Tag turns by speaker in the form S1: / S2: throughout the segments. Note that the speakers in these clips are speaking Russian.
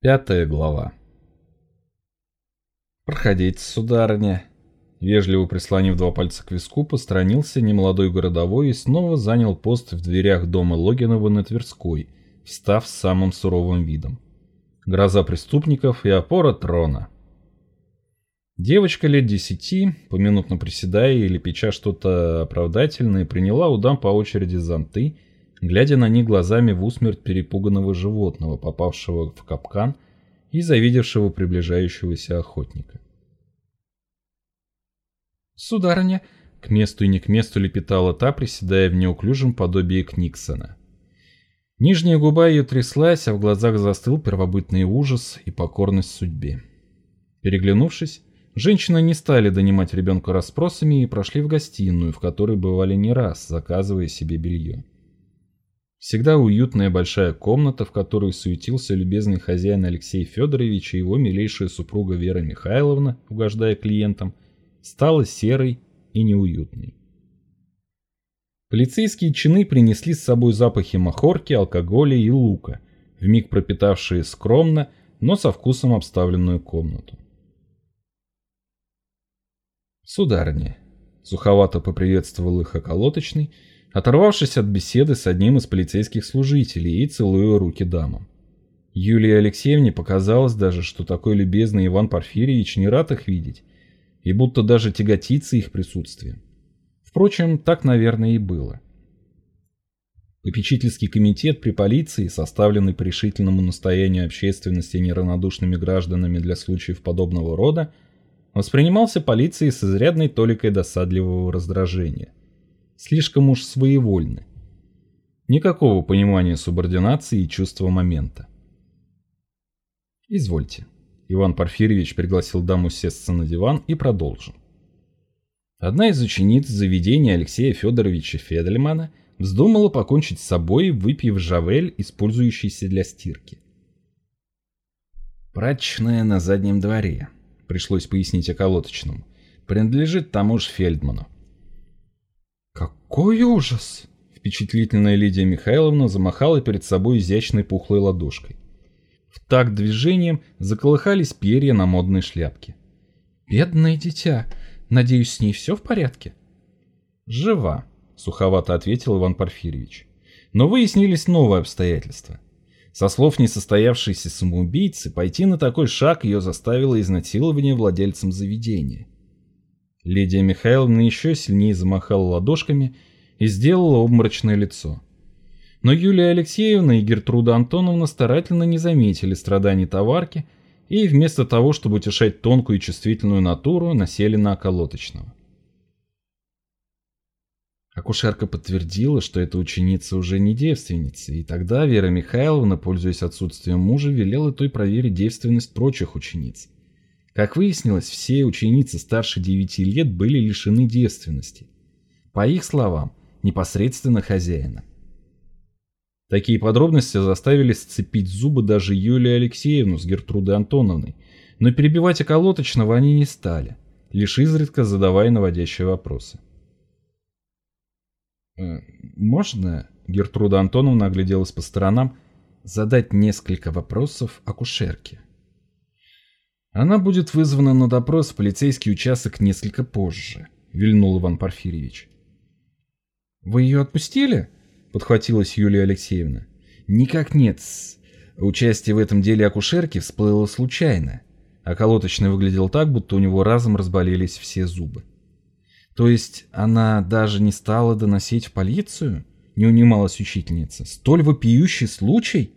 S1: Пятая глава. «Проходите, сударыня». Вежливо прислонив два пальца к виску, посторонился немолодой городовой и снова занял пост в дверях дома Логинова на Тверской, встав с самым суровым видом. Гроза преступников и опора трона. Девочка лет десяти, поминутно приседая или печа что-то оправдательное, приняла у дам по очереди зонты глядя на них глазами в усмерть перепуганного животного, попавшего в капкан и завидевшего приближающегося охотника. «Сударыня!» — к месту и не к месту лепетала та, приседая в неуклюжем подобии Книксона. Нижняя губа ее тряслась, а в глазах застыл первобытный ужас и покорность судьбе. Переглянувшись, женщины не стали донимать ребенка расспросами и прошли в гостиную, в которой бывали не раз, заказывая себе белье. Всегда уютная большая комната, в которой суетился любезный хозяин Алексей Федорович и его милейшая супруга Вера Михайловна, угождая клиентам, стала серой и неуютной. Полицейские чины принесли с собой запахи махорки, алкоголя и лука, вмиг пропитавшие скромно, но со вкусом обставленную комнату. «Сударыня», — суховато поприветствовал их околоточный, — оторвавшись от беседы с одним из полицейских служителей и целуя руки дамам. Юлии Алексеевне показалось даже, что такой любезный Иван Порфирьевич не рад их видеть, и будто даже тяготится их присутствием. Впрочем, так, наверное, и было. Попечительский комитет при полиции, составленный по решительному настоянию общественности неравнодушными гражданами для случаев подобного рода, воспринимался полицией с изрядной толикой досадливого раздражения слишком уж своевольны. Никакого понимания субординации и чувства момента. «Извольте». Иван Порфирьевич пригласил даму сесться на диван и продолжил. Одна из учениц заведения Алексея Федоровича Федельмана вздумала покончить с собой, выпив жавель, использующийся для стирки. «Прачечная на заднем дворе», — пришлось пояснить околоточному, — «принадлежит тому же Фельдману. «Какой ужас!» Впечатлительная Лидия Михайловна замахала перед собой изящной пухлой ладошкой. В такт движением заколыхались перья на модной шляпке. «Бедное дитя! Надеюсь, с ней все в порядке?» «Жива», — суховато ответил Иван Порфирьевич. Но выяснились новые обстоятельства. Со слов несостоявшейся самоубийцы, пойти на такой шаг ее заставило изнасилование владельцем заведения. Лидия Михайловна еще сильнее замахала ладошками и сделала обморочное лицо. Но Юлия Алексеевна и Гертруда Антоновна старательно не заметили страданий товарки и вместо того, чтобы утешать тонкую и чувствительную натуру, насели на околоточного. Акушерка подтвердила, что эта ученица уже не девственница, и тогда Вера Михайловна, пользуясь отсутствием мужа, велела той проверить девственность прочих учениц. Как выяснилось, все ученицы старше 9 лет были лишены девственности. По их словам, непосредственно хозяина. Такие подробности заставили сцепить зубы даже Юлию Алексеевну с Гертрудой Антоновной, но перебивать околоточного они не стали, лишь изредка задавая наводящие вопросы. «Э, «Можно?» — Гертруда Антоновна огляделась по сторонам, задать несколько вопросов акушерке. Она будет вызвана на допрос в полицейский участок несколько позже, вильнул Иван Порфирьевич. Вы ее отпустили? Подхватилась Юлия Алексеевна. Никак нет. Участие в этом деле акушерки всплыло случайно. А колоточный выглядел так, будто у него разом разболелись все зубы. То есть она даже не стала доносить в полицию? Не унималась учительница. Столь вопиющий случай?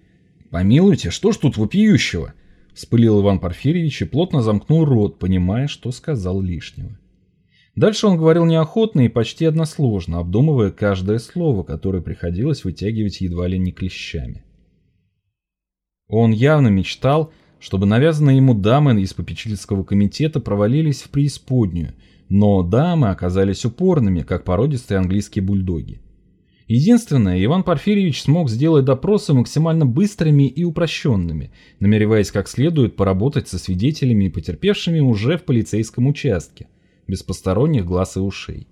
S1: Помилуйте, что ж тут вопиющего? Вспылил Иван Порфирьевич и плотно замкнул рот, понимая, что сказал лишнего. Дальше он говорил неохотно и почти односложно, обдумывая каждое слово, которое приходилось вытягивать едва ли не клещами. Он явно мечтал, чтобы навязанные ему дамы из попечительского комитета провалились в преисподнюю, но дамы оказались упорными, как породистые английские бульдоги. Единственное, Иван Порфирьевич смог сделать допросы максимально быстрыми и упрощенными, намереваясь как следует поработать со свидетелями и потерпевшими уже в полицейском участке, без посторонних глаз и ушей.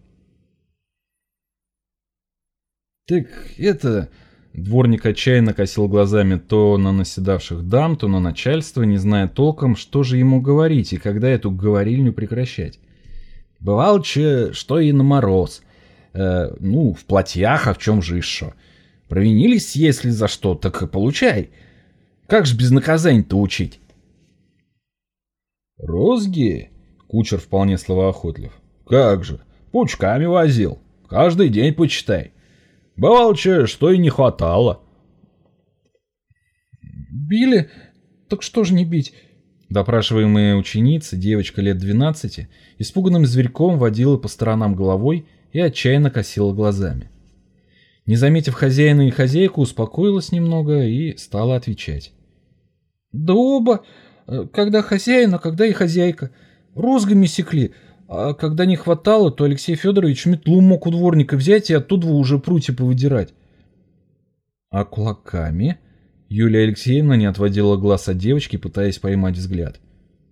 S2: «Так это...
S1: Дворник отчаянно косил глазами то на наседавших дам, то на начальство, не зная толком, что же ему говорить и когда эту говорильню прекращать. Бывал че, что и на мороз. Э, ну, в платьях, а в чем же еще? Провинились, если за что, так и получай. Как ж без наказаний-то учить?
S2: Розги? Кучер вполне словоохотлив. Как же, пучками возил. Каждый день почитай. Бывало че, что и не хватало.
S3: Били? Так что же не бить?
S1: Допрашиваемая ученица, девочка лет 12, испуганным зверьком водила по сторонам головой и отчаянно косила глазами. Не заметив хозяина и хозяйку, успокоилась немного и стала отвечать.
S3: «Да оба, э, когда хозяин, а когда и хозяйка. Розгами секли, а когда не хватало, то Алексей Федорович метлу мог у дворника взять и оттуда уже прутья повыдирать».
S1: «А кулаками?» Юлия Алексеевна не отводила глаз от девочки, пытаясь поймать взгляд.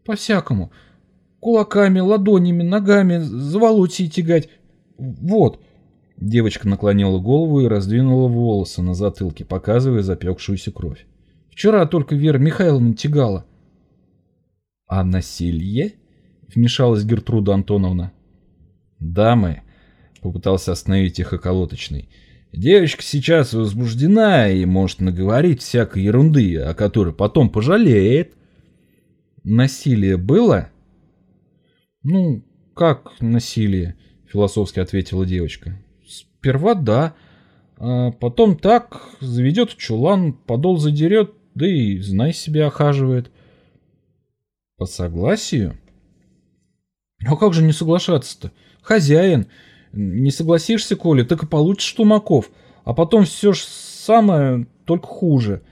S3: «По-всякому. Кулаками, ладонями, ногами, заволочь и тягать. Вот».
S1: Девочка наклонила голову и раздвинула волосы на затылке, показывая запекшуюся кровь.
S3: «Вчера только Вера Михайловна тягала».
S1: «А насилие?» — вмешалась Гертруда Антоновна. «Дамы», — попытался остановить их околоточный, — Девочка сейчас возбуждена и может наговорить всякой ерунды, о которой потом пожалеет. Насилие было?
S3: Ну, как насилие? Философски ответила девочка. Сперва да, а потом так, заведет чулан, подол задерет, да и знай себя охаживает.
S1: По согласию?
S3: А как же не соглашаться-то? Хозяин, не согласишься, Коля, так и получишь тумаков, а потом все ж самое, только хуже.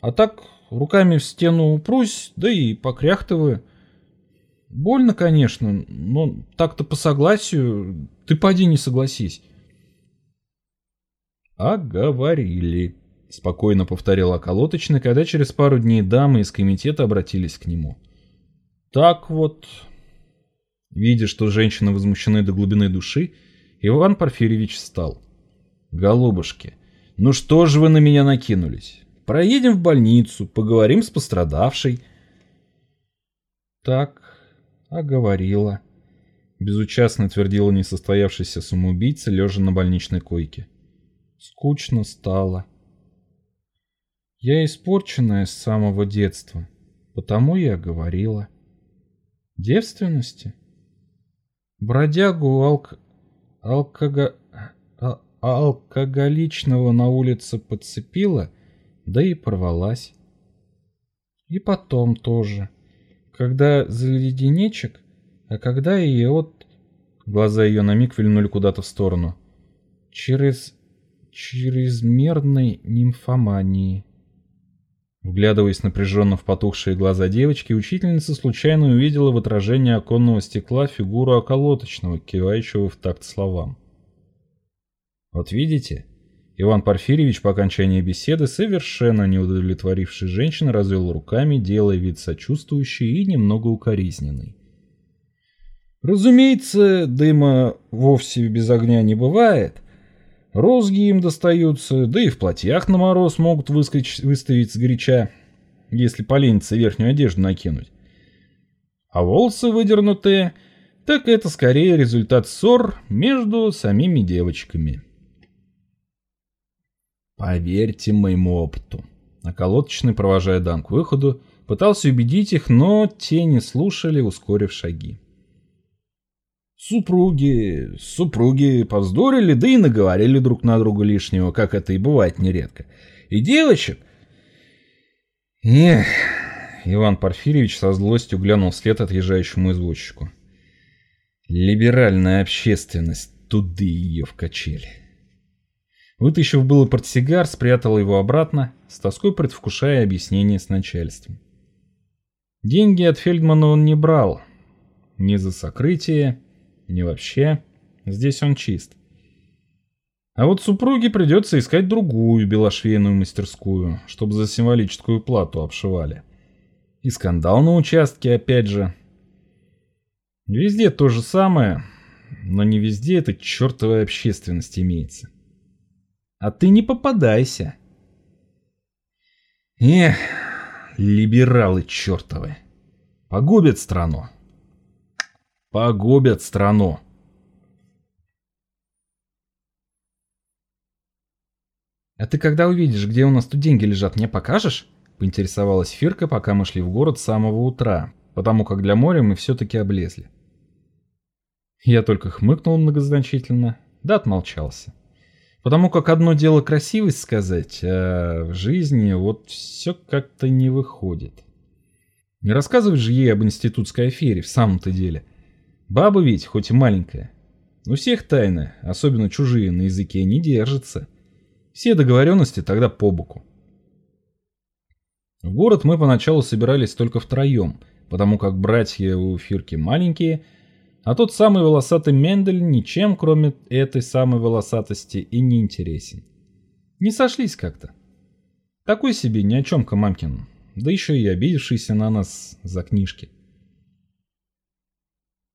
S3: А так руками в стену упрусь, да и покряхтываю. Больно, конечно, но так-то по согласию, ты поди не согласись.
S1: А говорили, спокойно повторил околоточный, когда через пару дней дамы из комитета обратились к нему. Так вот, видя, что женщины возмущены до глубины души, Иван Порфирьевич встал. «Голубушки, ну что же вы на меня накинулись? Проедем в больницу, поговорим с пострадавшей».
S3: «Так, а говорила», — безучастно твердила несостоявшийся самоубийца, лежа на больничной койке. «Скучно стало. Я испорченная с самого детства, потому я говорила. Девственности? Бродягу алк алкого... А, алкоголичного на улице подцепила, да и порвалась. И потом тоже. Когда заледенечек, а когда и от... Глаза ее на миг вильнули куда-то в сторону. Через... чрезмерной нимфомании. Вглядываясь напряженно в потухшие глаза девочки, учительница случайно увидела в отражении оконного стекла фигуру околоточного, кивающего в такт словам. «Вот видите?» Иван Порфирьевич по окончании беседы, совершенно не удовлетворивший женщин, развел руками, делая вид сочувствующий и немного укоризненный. «Разумеется, дыма вовсе без огня не бывает», Розги им достаются, да и в платьях на мороз могут выскочить, выставить сгоряча, если поленится верхнюю одежду накинуть. А волосы выдернутые, так это скорее результат ссор между самими девочками. Поверьте моему опыту. Околоточный, провожая дам к выходу, пытался убедить их, но те не слушали, ускорив шаги. Супруги, супруги повздорили, да и наговорили друг на друга лишнего, как это и бывает нередко. И девочек... Эх, Иван Порфирьевич со злостью глянул вслед отъезжающему извозчику. Либеральная общественность, туды ее в качели. Вытащив было портсигар, спрятал его обратно, с тоской предвкушая объяснение с начальством. Деньги от Фельдмана он не брал. Ни за сокрытие, не вообще. Здесь он чист. А вот супруге придется искать другую белошвейную мастерскую, чтобы за символическую плату обшивали. И скандал на участке опять же. Везде то же самое, но не везде эта чертовая общественность имеется. А ты не попадайся.
S1: Эх, либералы чертовы. Погубят страну. Погубят страну.
S3: «А ты когда увидишь, где у нас тут деньги лежат, мне покажешь?» — поинтересовалась Фирка, пока мы шли в город с самого утра, потому как для моря мы все-таки облезли. Я только хмыкнул многозначительно, да отмолчался. Потому как одно дело красивость сказать, а в жизни вот все как-то не выходит. Не рассказывать же ей об институтской афере в самом-то деле. Баба ведь, хоть и маленькая. У всех тайны, особенно чужие, на языке не держатся. Все договоренности тогда по боку. В город мы поначалу собирались только втроем, потому как братья у Фирки маленькие, а тот самый волосатый Мендель ничем, кроме этой самой волосатости, и не интересен. Не сошлись как-то. Такой себе ни о чем Мамкин, да еще и обидевшийся на нас за книжки.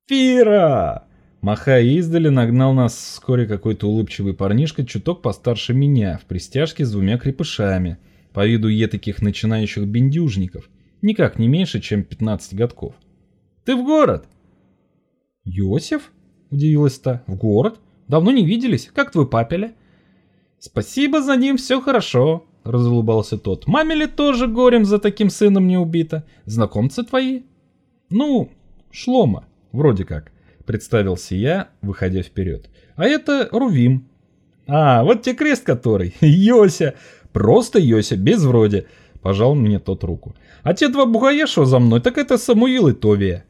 S3: «Фира!» Махая издали, нагнал нас вскоре какой-то улыбчивый парнишка, чуток постарше меня, в пристяжке с двумя крепышами, по виду етаких начинающих бендюжников, никак не меньше, чем 15 годков. «Ты в город?» «Йосиф?» – удивилась та. «В город? Давно не виделись. Как твой папеля?» «Спасибо за ним, все хорошо», – разулыбался тот. «Мамеле тоже горем за таким сыном не убито. Знакомцы твои?» «Ну, Шлома, вроде как». — представился я, выходя вперед. «А это Рувим». «А, вот тебе крест который. Йося. Просто Йося, без вроде». Пожал мне тот руку. «А те два бугая, за мной, так это Самуил и Товия».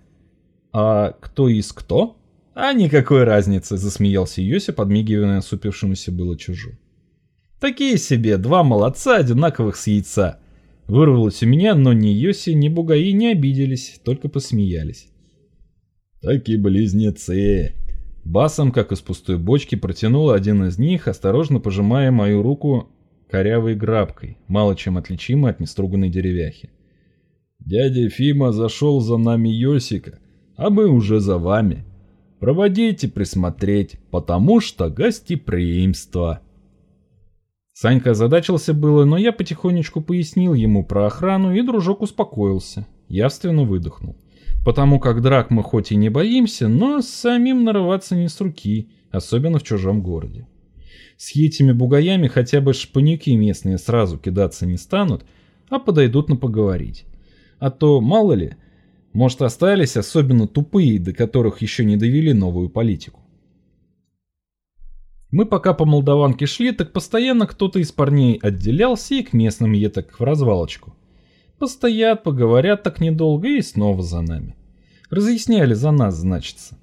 S3: «А кто из кто?» «А никакой разницы», — засмеялся Йося, подмигивая насупившемуся было чужу. «Такие себе, два молодца, одинаковых с яйца». Вырвалось у меня, но ни Йоси, ни Бугаи не обиделись, только посмеялись.
S2: «Таки близнецы!»
S1: Басом, как из пустой бочки, протянул один из них, осторожно пожимая мою руку корявой грабкой, мало чем отличимой от неструганной деревяхи.
S2: «Дядя Фима зашел за нами Йосика, а мы уже за вами. Проводите присмотреть, потому что гостеприимство».
S1: Санька озадачился было, но я потихонечку пояснил ему про охрану, и дружок успокоился, явственно выдохнул потому как драк мы хоть и не боимся, но самим нарываться не с руки, особенно в чужом городе. С этими бугаями хотя бы шпанюки местные сразу кидаться не станут, а подойдут на поговорить. А то, мало ли, может остались особенно тупые, до которых еще не довели новую политику. Мы пока по Молдаванке шли, так постоянно кто-то из парней отделялся и к местным еток в развалочку. Постоят, поговорят так недолго и снова за нами. Разъясняли за нас, значится.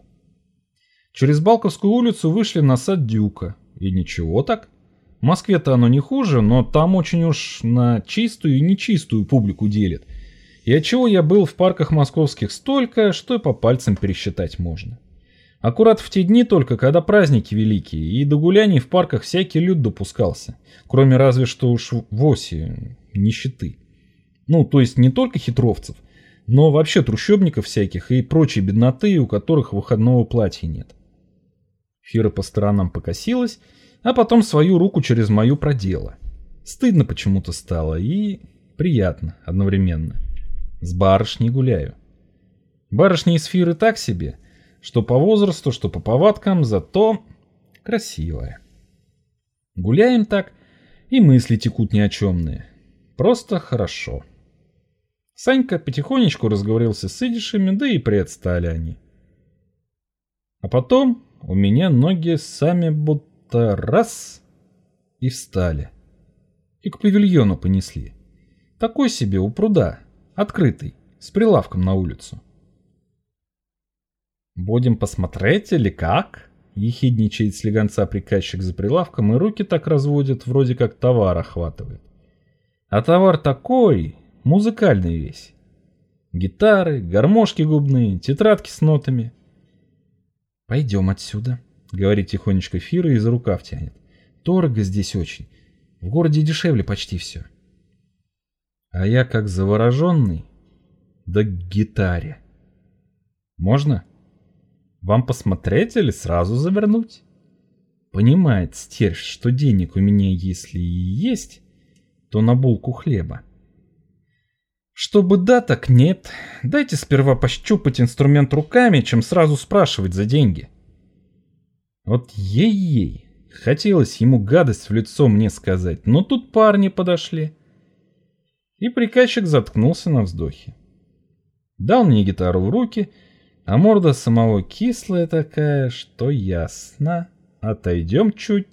S1: Через Балковскую улицу вышли на сад Дюка. И ничего так. В Москве-то оно не хуже, но там очень уж на чистую и нечистую публику делит. И отчего я был в парках московских столько, что и по пальцам пересчитать можно. Аккурат в те дни только, когда праздники великие, и до гуляний в парках всякий люд допускался, кроме разве что уж в оси нищеты. Ну, то есть не только хитровцев, но вообще трущобников всяких и прочей бедноты, у которых выходного платья нет. Фира по сторонам покосилась, а потом свою руку через мою продела. Стыдно почему-то стало и приятно одновременно. С барышней гуляю. Барышня из Фиры так себе, что по возрасту, что по повадкам, зато красивая. Гуляем так, и мысли текут ни о чемные. Просто хорошо. Санька потихонечку разговорился с идишами, да и приотстали они. А потом у меня ноги сами будто раз и встали. И к павильону понесли. Такой себе у пруда, открытый, с прилавком на улицу. «Будем посмотреть или как?» — ехидничает слегонца приказчик за прилавком и руки так разводит, вроде как товар охватывает. А товар такой, Музыкальный весь. Гитары, гармошки губные, тетрадки с нотами. «Пойдем отсюда», — говорит тихонечко Фира и за рукав тянет. «Дорого здесь очень. В городе дешевле почти все». А я как завороженный, да к гитаре. «Можно? Вам посмотреть или сразу завернуть?» Понимает стервь, что денег у меня если и есть, то на булку хлеба.
S3: Чтобы да, так нет. Дайте сперва пощупать инструмент руками, чем сразу спрашивать за деньги. Вот ей-ей, хотелось ему гадость в лицо мне сказать, но тут парни подошли. И приказчик заткнулся на вздохе. Дал мне гитару в руки, а морда самого кислая такая, что ясно. Отойдем чуть,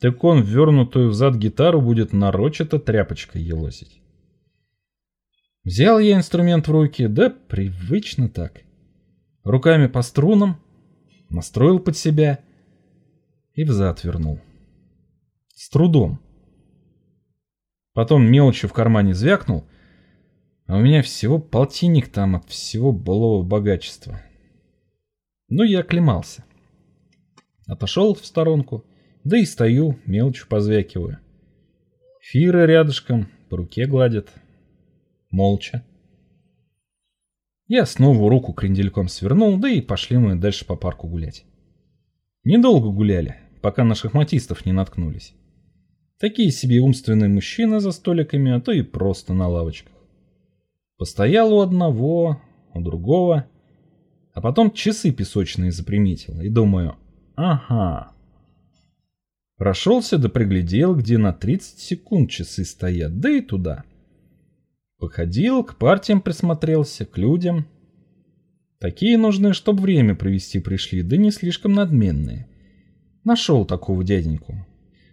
S3: так он вернутую взад гитару будет нарочито тряпочкой елозить. Взял я инструмент в руки, да привычно так. Руками по струнам, настроил под себя и взад вернул. С трудом. Потом мелочью в кармане звякнул, а у меня всего полтинник там от всего былого богачества. Ну, я оклемался. Отошел в сторонку, да и стою, мелочью позвякиваю. Фира рядышком, по руке гладят. Молча. Я снова руку крендельком свернул, да и пошли мы дальше по парку гулять. Недолго гуляли, пока на шахматистов не наткнулись. Такие себе умственные мужчины за столиками, а то и просто на лавочках. Постоял у одного, у другого, а потом часы песочные заприметил и думаю, ага. Прошелся да приглядел, где на 30 секунд часы стоят, да и туда. Походил, к партиям присмотрелся, к людям. Такие нужны, чтобы время провести пришли, да не слишком надменные. Нашел такого дяденьку.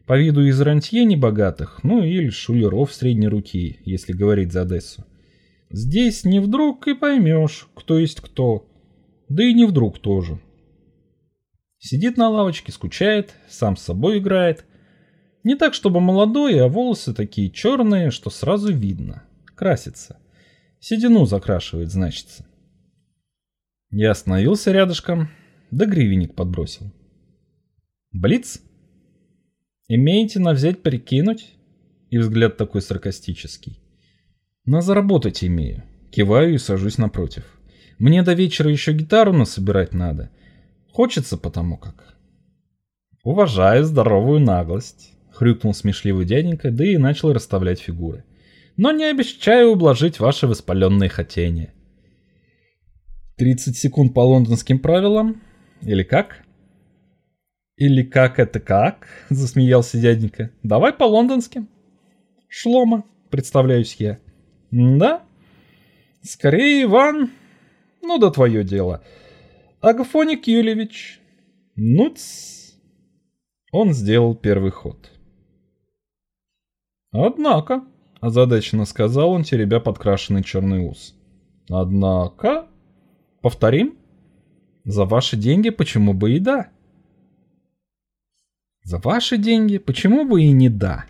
S3: По виду из рантье небогатых, ну или шулеров средней руки, если говорить за Одессу. Здесь не вдруг и поймешь, кто есть кто. Да и не вдруг тоже. Сидит на лавочке, скучает, сам с собой играет. Не так, чтобы молодой, а волосы такие черные, что сразу видно. Красится. Седину закрашивает, значится. Я остановился рядышком, да гривенник подбросил. Блиц? Имеете на взять перекинуть? И взгляд такой саркастический. На заработать имею. Киваю и сажусь напротив. Мне до вечера еще гитару насобирать надо. Хочется потому как. Уважаю здоровую наглость. Хрюкнул смешливый дяденька, да и начал расставлять фигуры. Но не обещаю ублажить ваши воспаленные хотения. 30 секунд по лондонским правилам? Или как? Или как это как? Засмеялся дяденька. Давай по лондонским. Шлома, представляюсь я. Да? Скорее, Иван. Ну да твое дело. Агафоник Юлевич. Нуц. Он сделал первый ход. Однако, озадаченно сказал он, теребя подкрашенный черный ус. Однако, повторим, за ваши деньги почему бы и да? За ваши деньги почему бы и не да?